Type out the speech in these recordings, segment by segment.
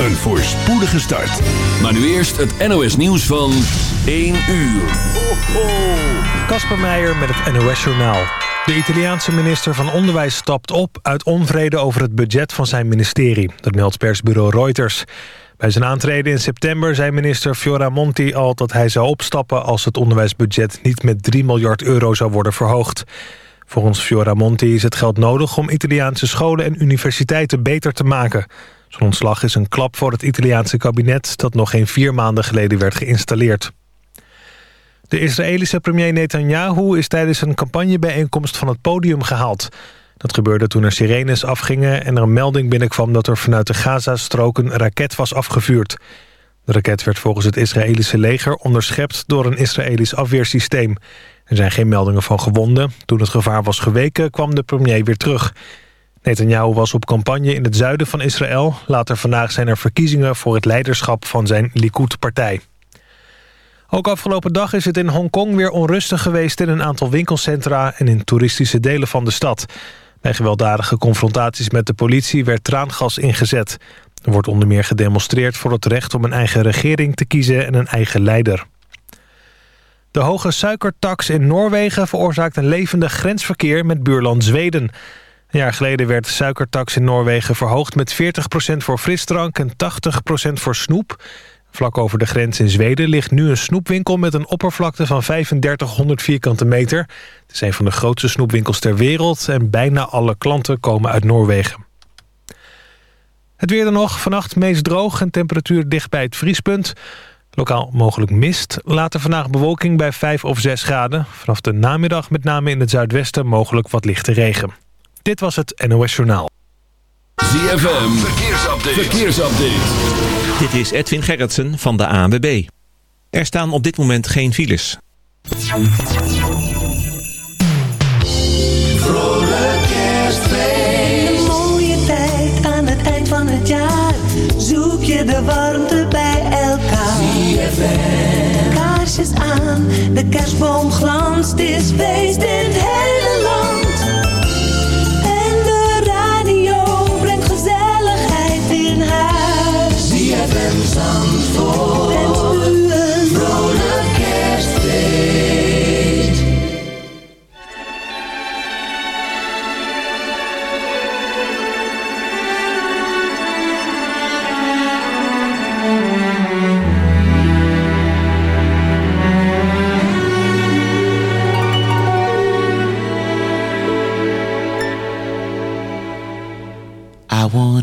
een voorspoedige start. Maar nu eerst het NOS nieuws van 1 uur. Kasper Meijer met het NOS Journaal. De Italiaanse minister van Onderwijs stapt op uit onvrede over het budget van zijn ministerie. Dat meldt persbureau Reuters. Bij zijn aantreden in september zei minister Fioramonti al dat hij zou opstappen... als het onderwijsbudget niet met 3 miljard euro zou worden verhoogd. Volgens Fioramonti is het geld nodig om Italiaanse scholen en universiteiten beter te maken. Zijn ontslag is een klap voor het Italiaanse kabinet... dat nog geen vier maanden geleden werd geïnstalleerd. De Israëlische premier Netanyahu is tijdens een campagnebijeenkomst van het podium gehaald. Dat gebeurde toen er sirenes afgingen en er een melding binnenkwam... dat er vanuit de Gazastrook een raket was afgevuurd. De raket werd volgens het Israëlische leger onderschept door een Israëlisch afweersysteem. Er zijn geen meldingen van gewonden. Toen het gevaar was geweken kwam de premier weer terug. Netanyahu was op campagne in het zuiden van Israël. Later vandaag zijn er verkiezingen voor het leiderschap van zijn Likud-partij. Ook afgelopen dag is het in Hongkong weer onrustig geweest... in een aantal winkelcentra en in toeristische delen van de stad. Bij gewelddadige confrontaties met de politie werd traangas ingezet. Er wordt onder meer gedemonstreerd voor het recht om een eigen regering te kiezen... en een eigen leider. De hoge suikertax in Noorwegen veroorzaakt een levendig grensverkeer met buurland Zweden. Een jaar geleden werd de suikertax in Noorwegen verhoogd met 40% voor frisdrank en 80% voor snoep. Vlak over de grens in Zweden ligt nu een snoepwinkel met een oppervlakte van 3500 vierkante meter. Het is een van de grootste snoepwinkels ter wereld en bijna alle klanten komen uit Noorwegen. Het weer dan nog, vannacht meest droog en temperatuur dicht bij het vriespunt. Lokaal mogelijk mist. Later vandaag bewolking bij 5 of 6 graden. Vanaf de namiddag met name in het zuidwesten mogelijk wat lichte regen. Dit was het NOS Journaal. ZFM, verkeersupdate. verkeersupdate. Dit is Edwin Gerritsen van de ANWB. Er staan op dit moment geen files. Vrolijk kerstfeest. Een mooie tijd aan het eind van het jaar. Zoek je de warmte bij elkaar. ZFM. Kaarsjes aan, de kerstboom glanst. Het is feest in het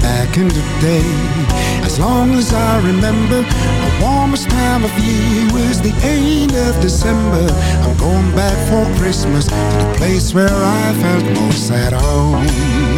Back in the day. As long as I remember, the warmest time of year was the end of December. I'm going back for Christmas to the place where I felt most at home.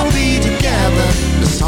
be together. The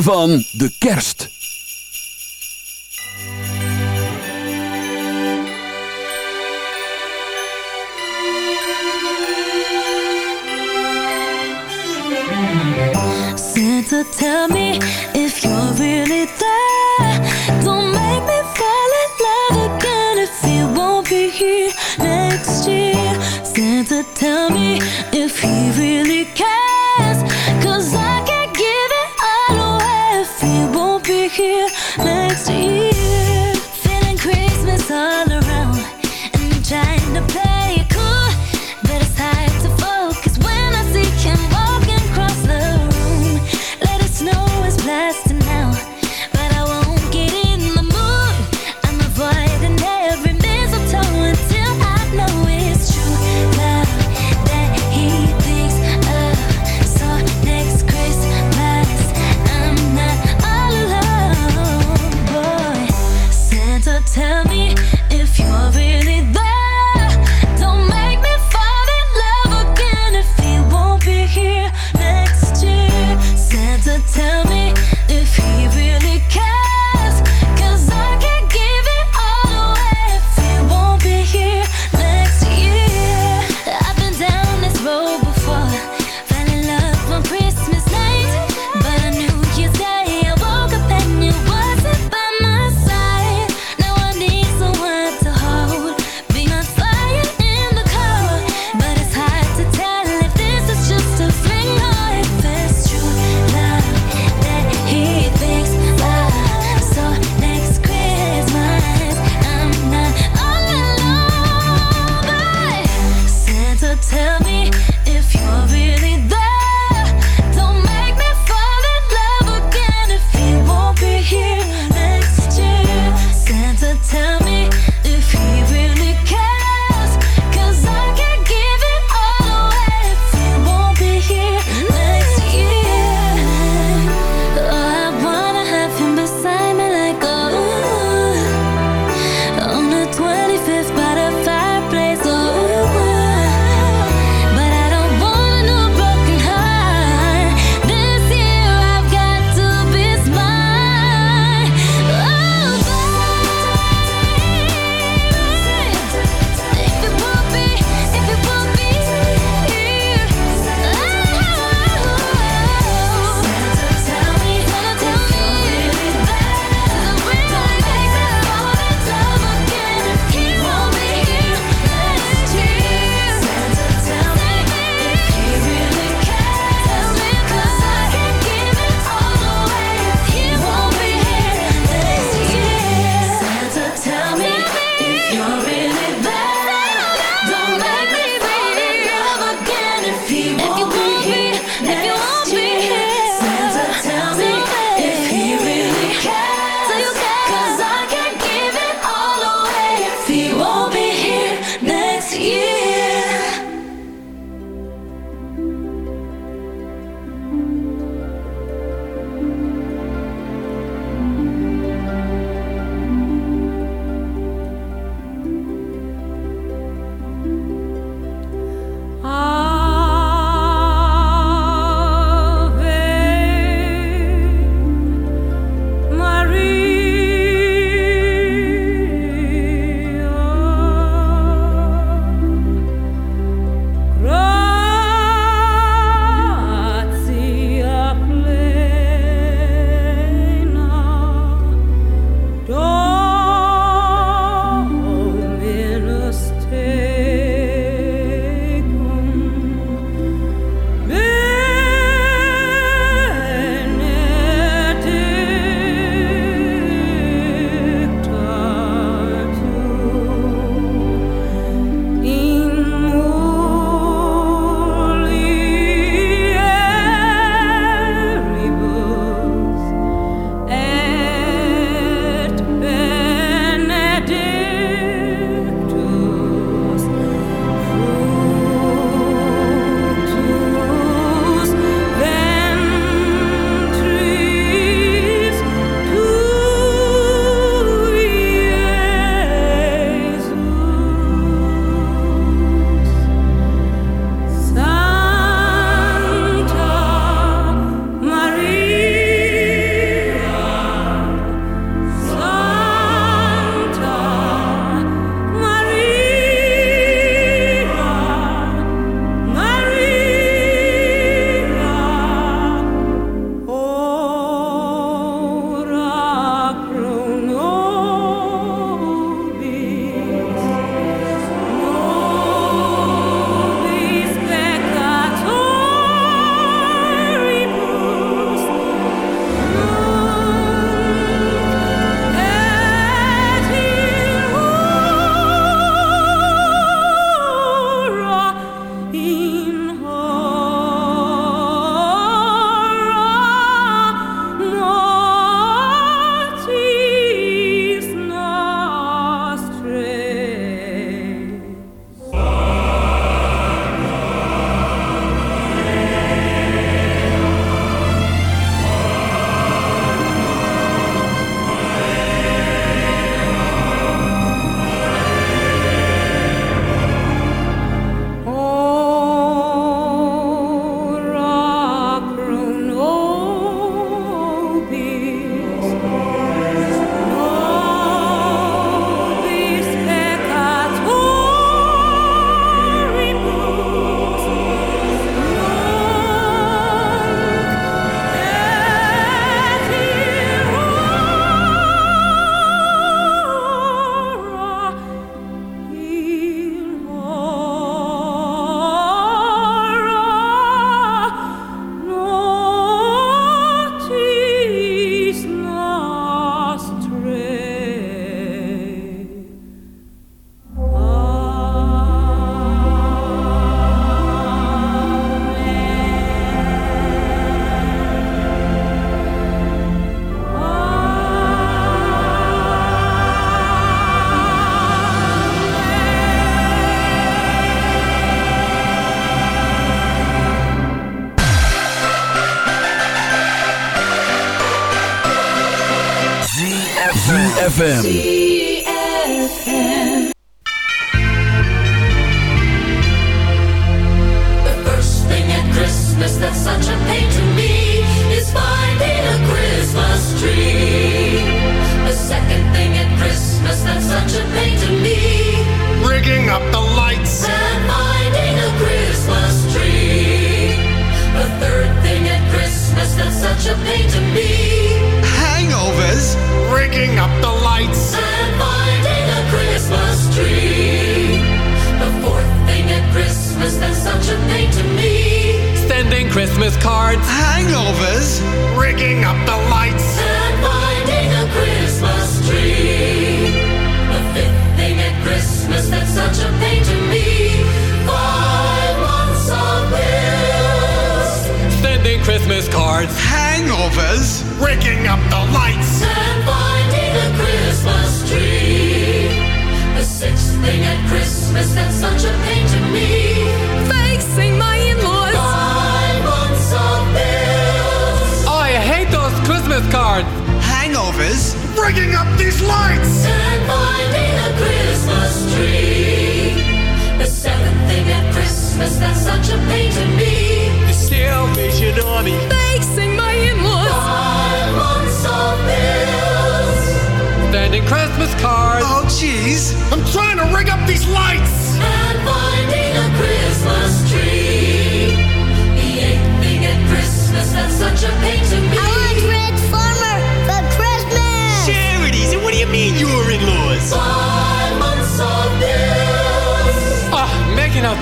van de kerst. Next year. he won't be ZFM.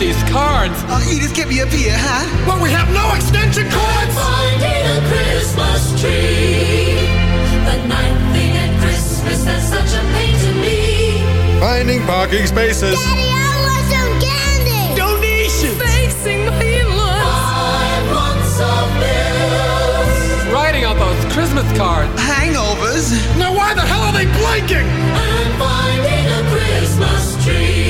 These cards. Oh, you just get me a beer, huh? Well, we have no extension cords. finding a Christmas tree. The ninth thing at Christmas that's such a pain to me. Finding parking spaces. Daddy, I want some candy. Donations. Facing my in-laws. Five months of bills Writing out those Christmas cards. Hangovers. Now, why the hell are they blinking? and finding a Christmas tree.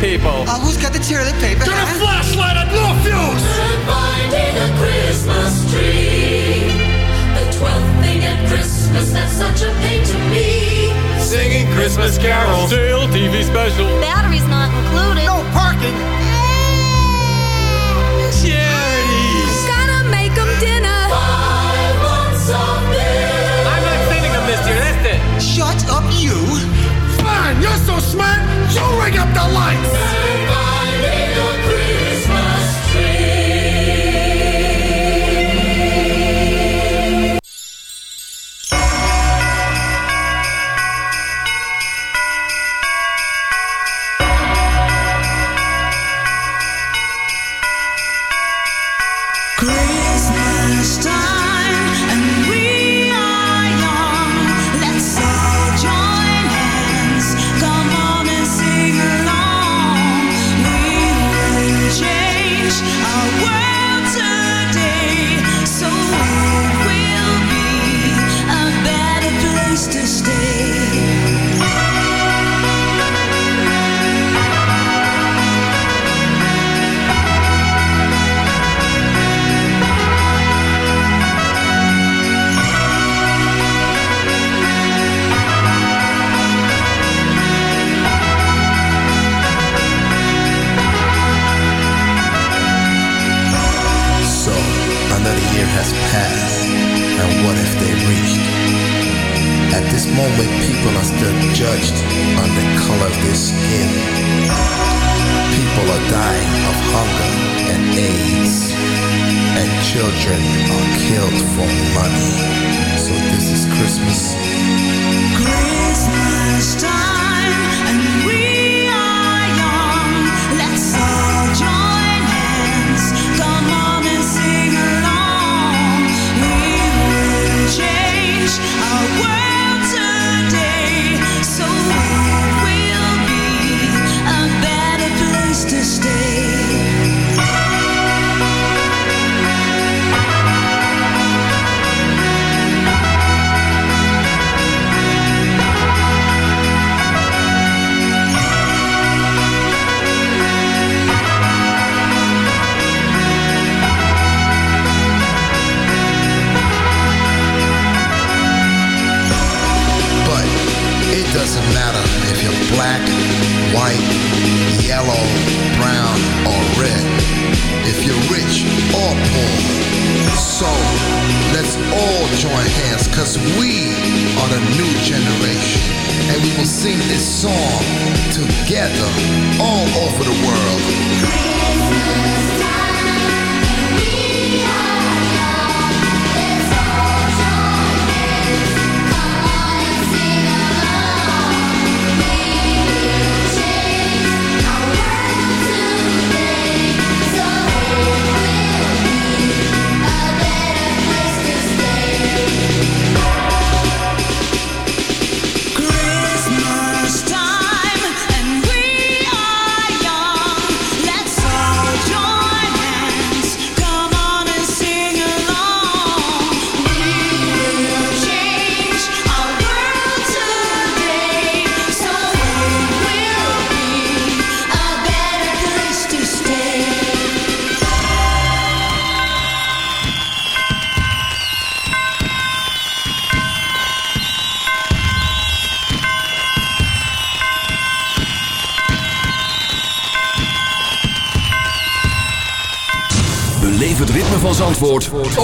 people. Uh, who's got the toilet paper? Get a flashlight and no fuse. and finding a Christmas tree. The twelfth thing at Christmas that's such a pain to me. Singing Christmas carols. Stale TV special. Battery's not included. No parking. Charities. Gotta make 'em dinner. Five months of bills I'm not sending them this year, that's it. Shut up, you. You're so smart. You ring up the lights.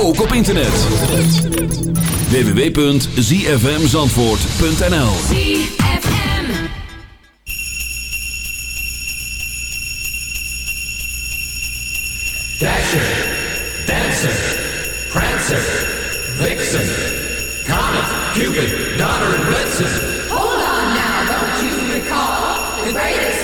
ook op internet. www.zfmzandvoort.nl Dasher, Dancer, Prancer, Vixen, Comet, Cupid, Donner and Blitzen. Hold on now, don't you recall the greatest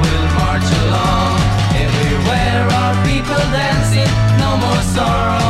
We'll march Along. Everywhere are people dancing, no more sorrow.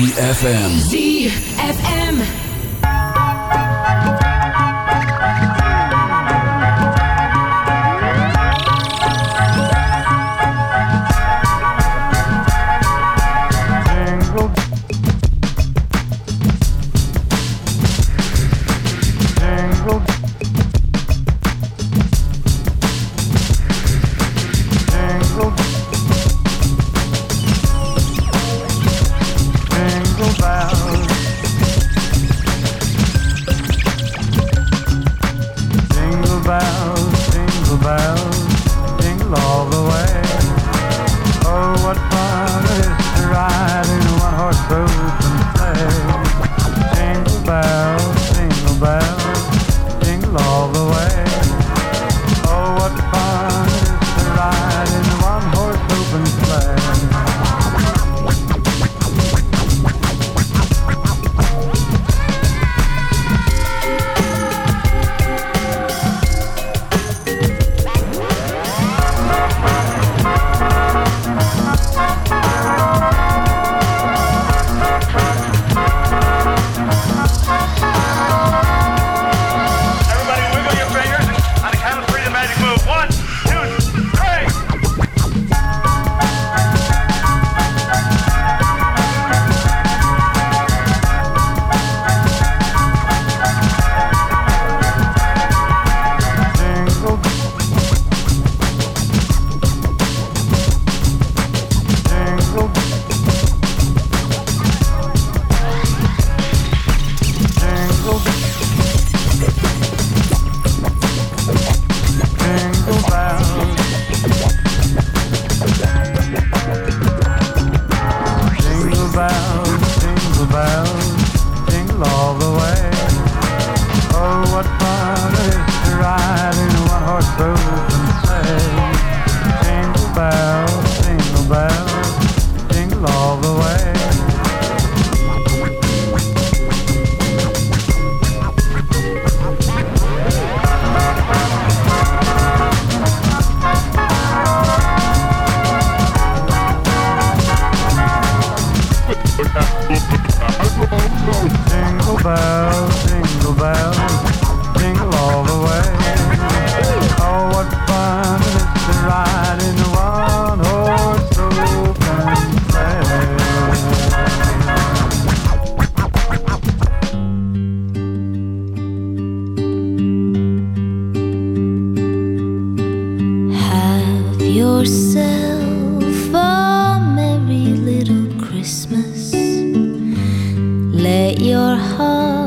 ZFM. ZFM. yourself a merry little Christmas. Let your heart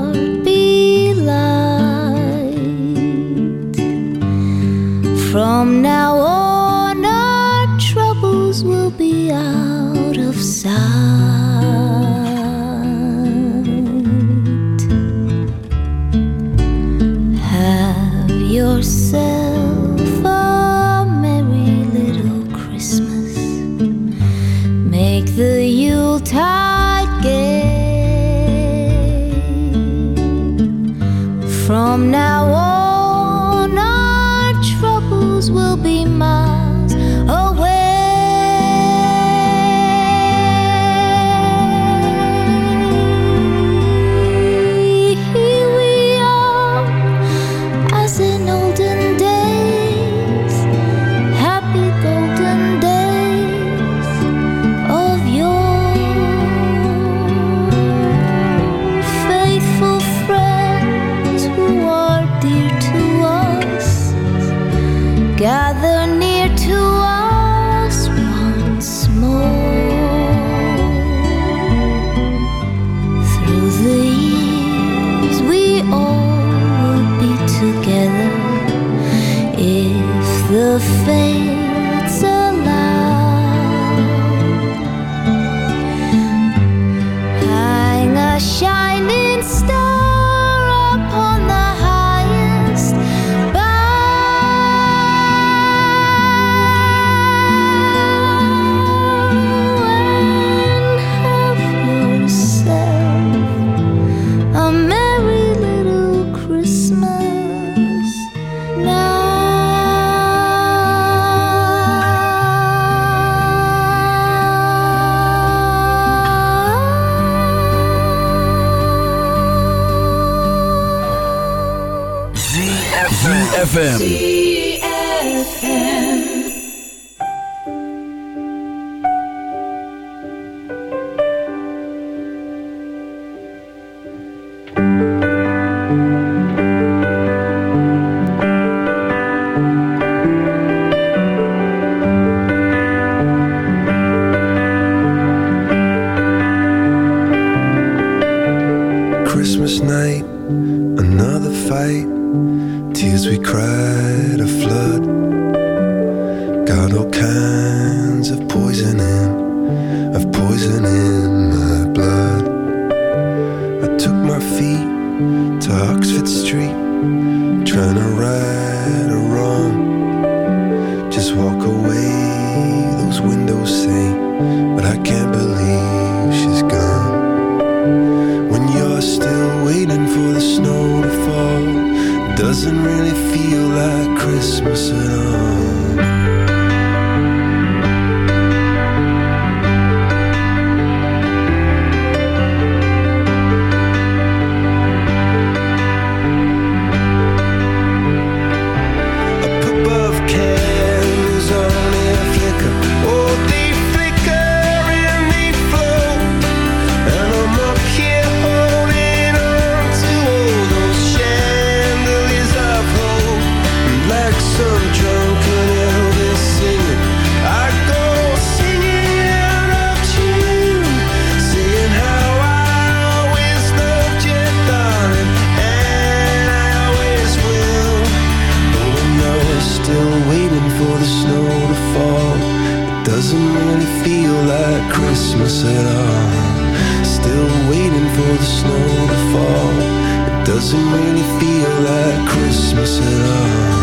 snow to fall. It doesn't really feel like Christmas at all.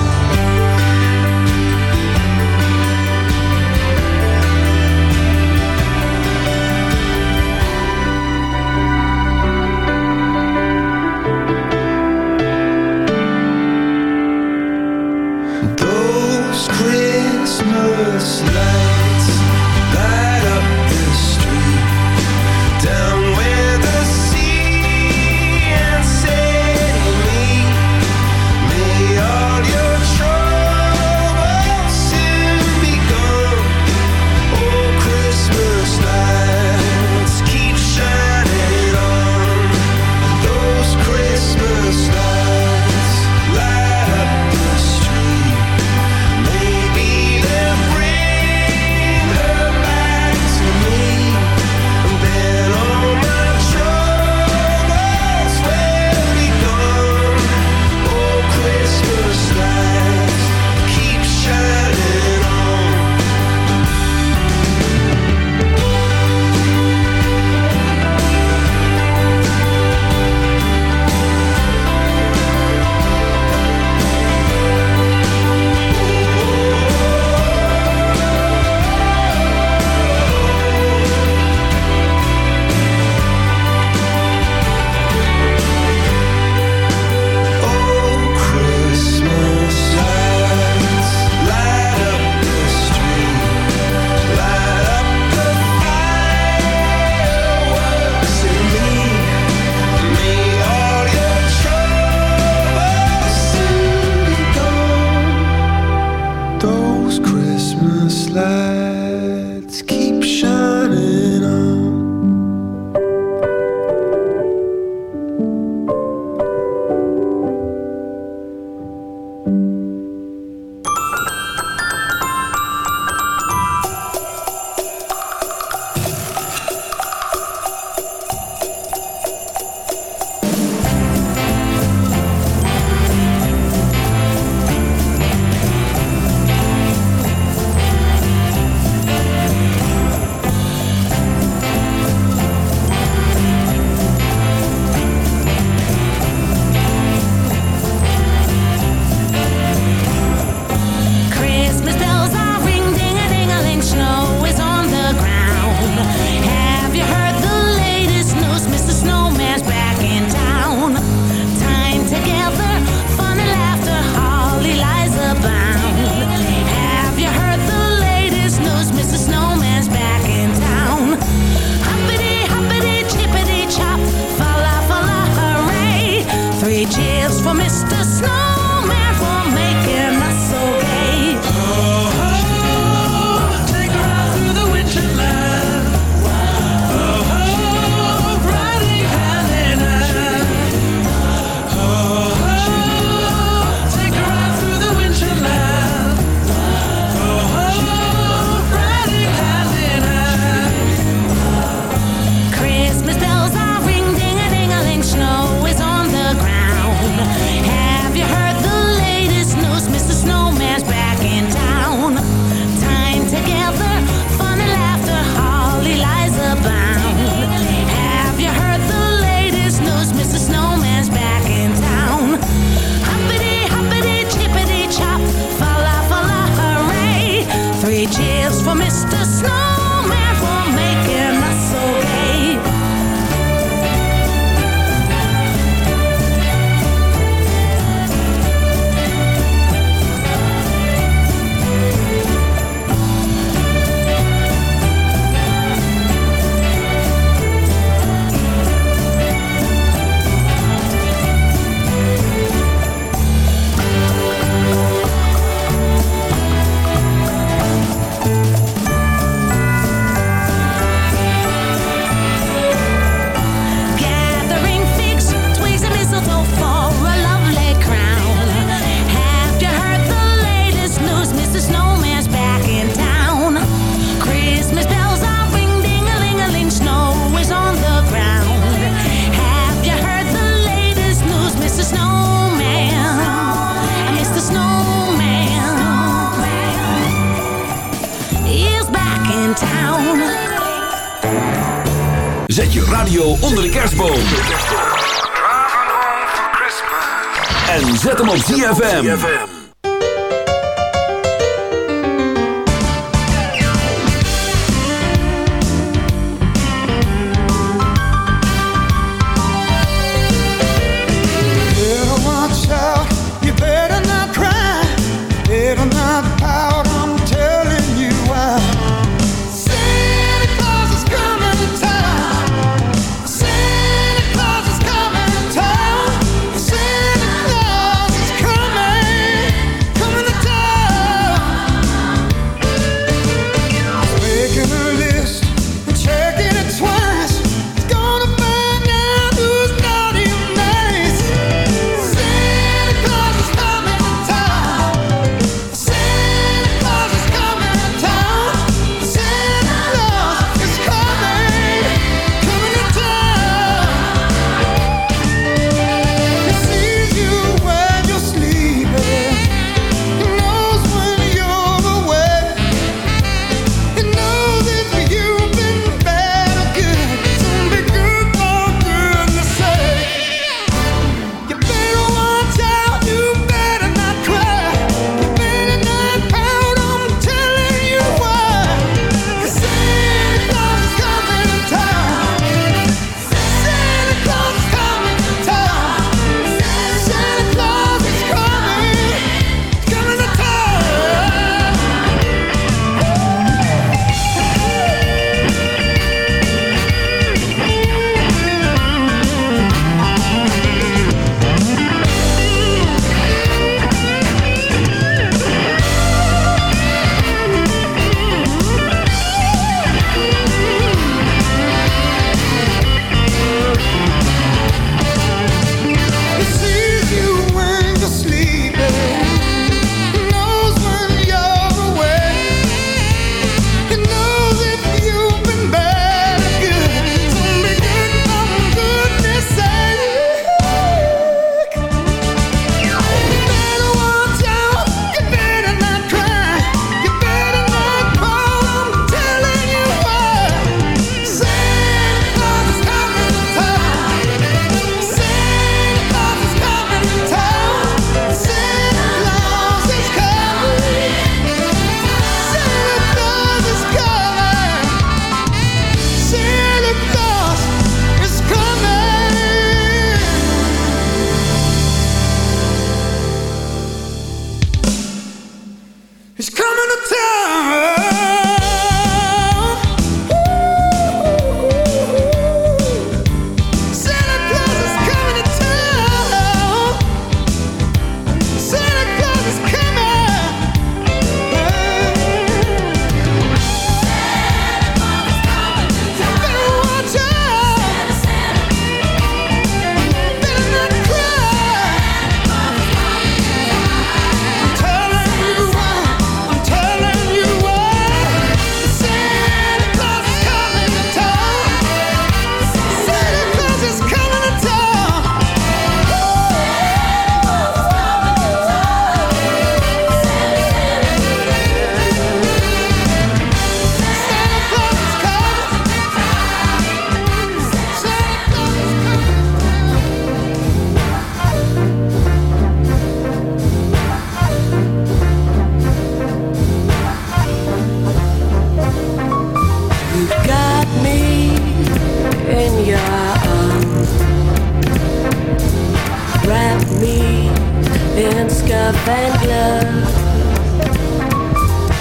in scuff and gloves.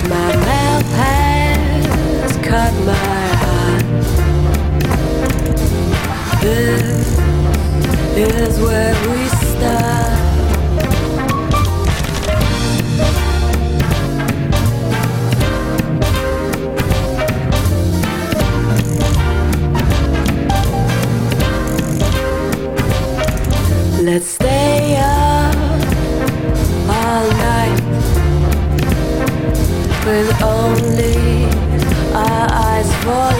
My mouth has cut my heart. This is where we. boy.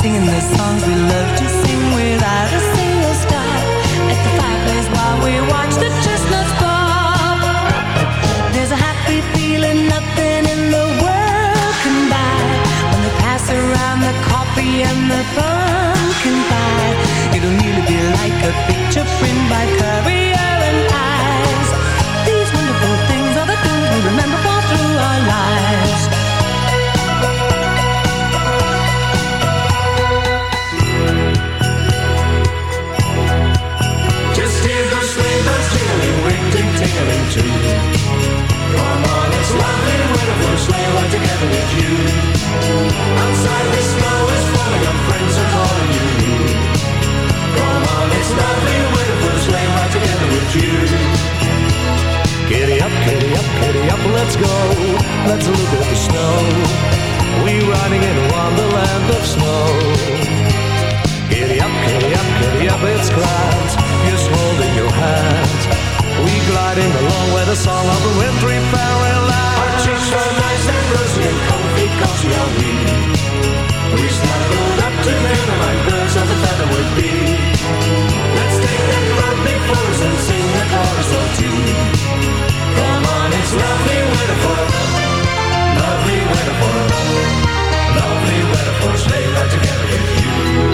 singing the songs we love to sing without a single stop. At the fireplace while we watch the chestnuts pop. There's a happy feeling nothing in the world can buy. When they pass around the coffee and the pumpkin pie, it'll nearly be like a picture print by Currier. tickling too. Come on, it's lovely weather for a sleigh ride together with you. Outside the snow is falling and friends are calling you. Come on, it's lovely weather for a sleigh ride together with you. Giddy up, giddy up, giddy up, let's go. Let's look at the snow. We're riding in a wonderland of snow. Giddy up, giddy up, giddy up, it's clouds. Just holding your hands we gliding along with the song of the wintry fairyland. Our cheeks are nice and rosy and comfy cause we are we. We snuggled up to them like birds of a feather would be. Let's take that road before us and sing a chorus or two. Come on, it's lovely weather for Lovely weather for Lovely weather for sleigh ride together with you.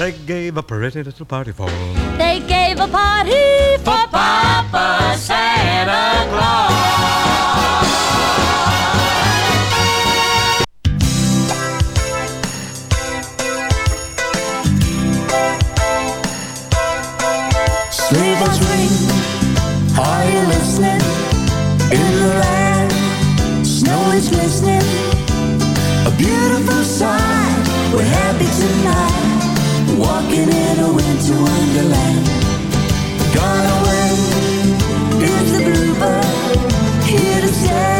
They gave a pretty little party for They gave a party for Papa Santa Claus. Sleigh bells ring, are you listening? In the land, snow is glistening. A beautiful sight, we're happy tonight. Walking in a winter wonderland. Gone away is the bluebird. Here to stay